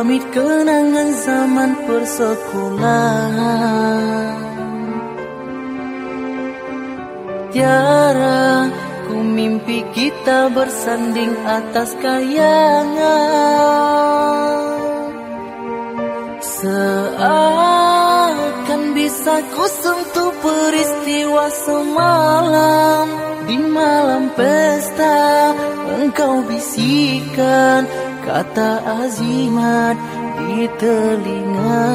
pamit kenangan zaman persekolahan. Tiara ku mimpi kita bersanding atas kayangan. Seakan bisa ku sentuh peristiwa semalam Di malam pesta bisikan kata azimat di telinga.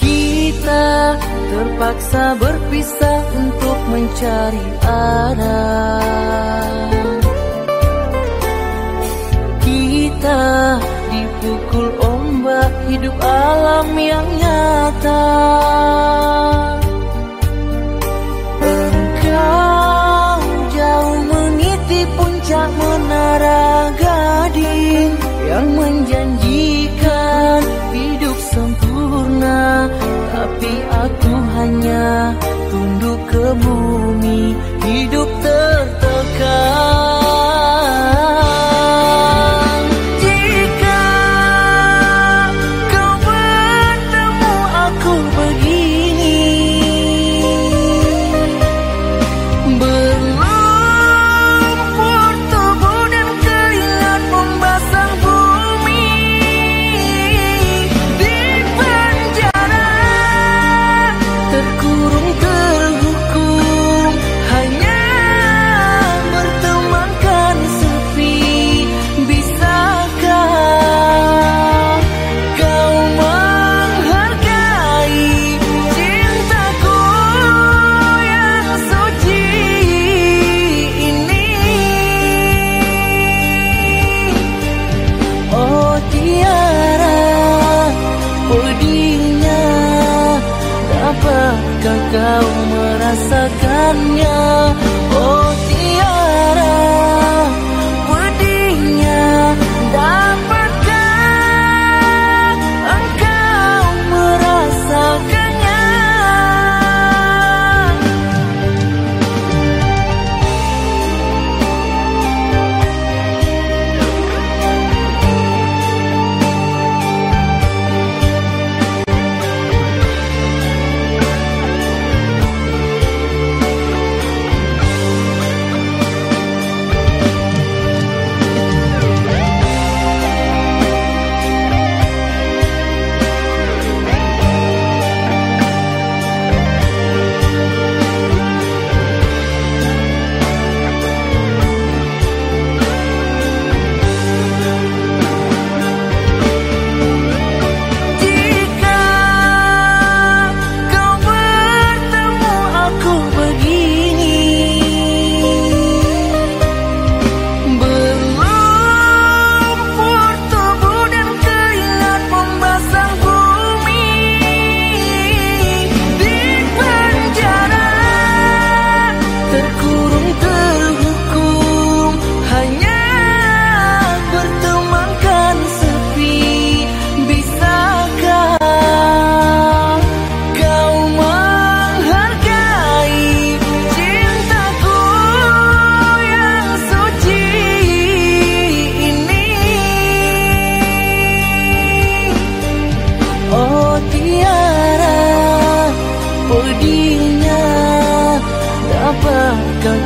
Kita terpaksa berpisah untuk mencari arah Kita dipukul ombak hidup alam yang nyata yang menjanjikan kau merasakannya Oh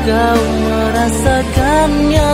kau merasakannya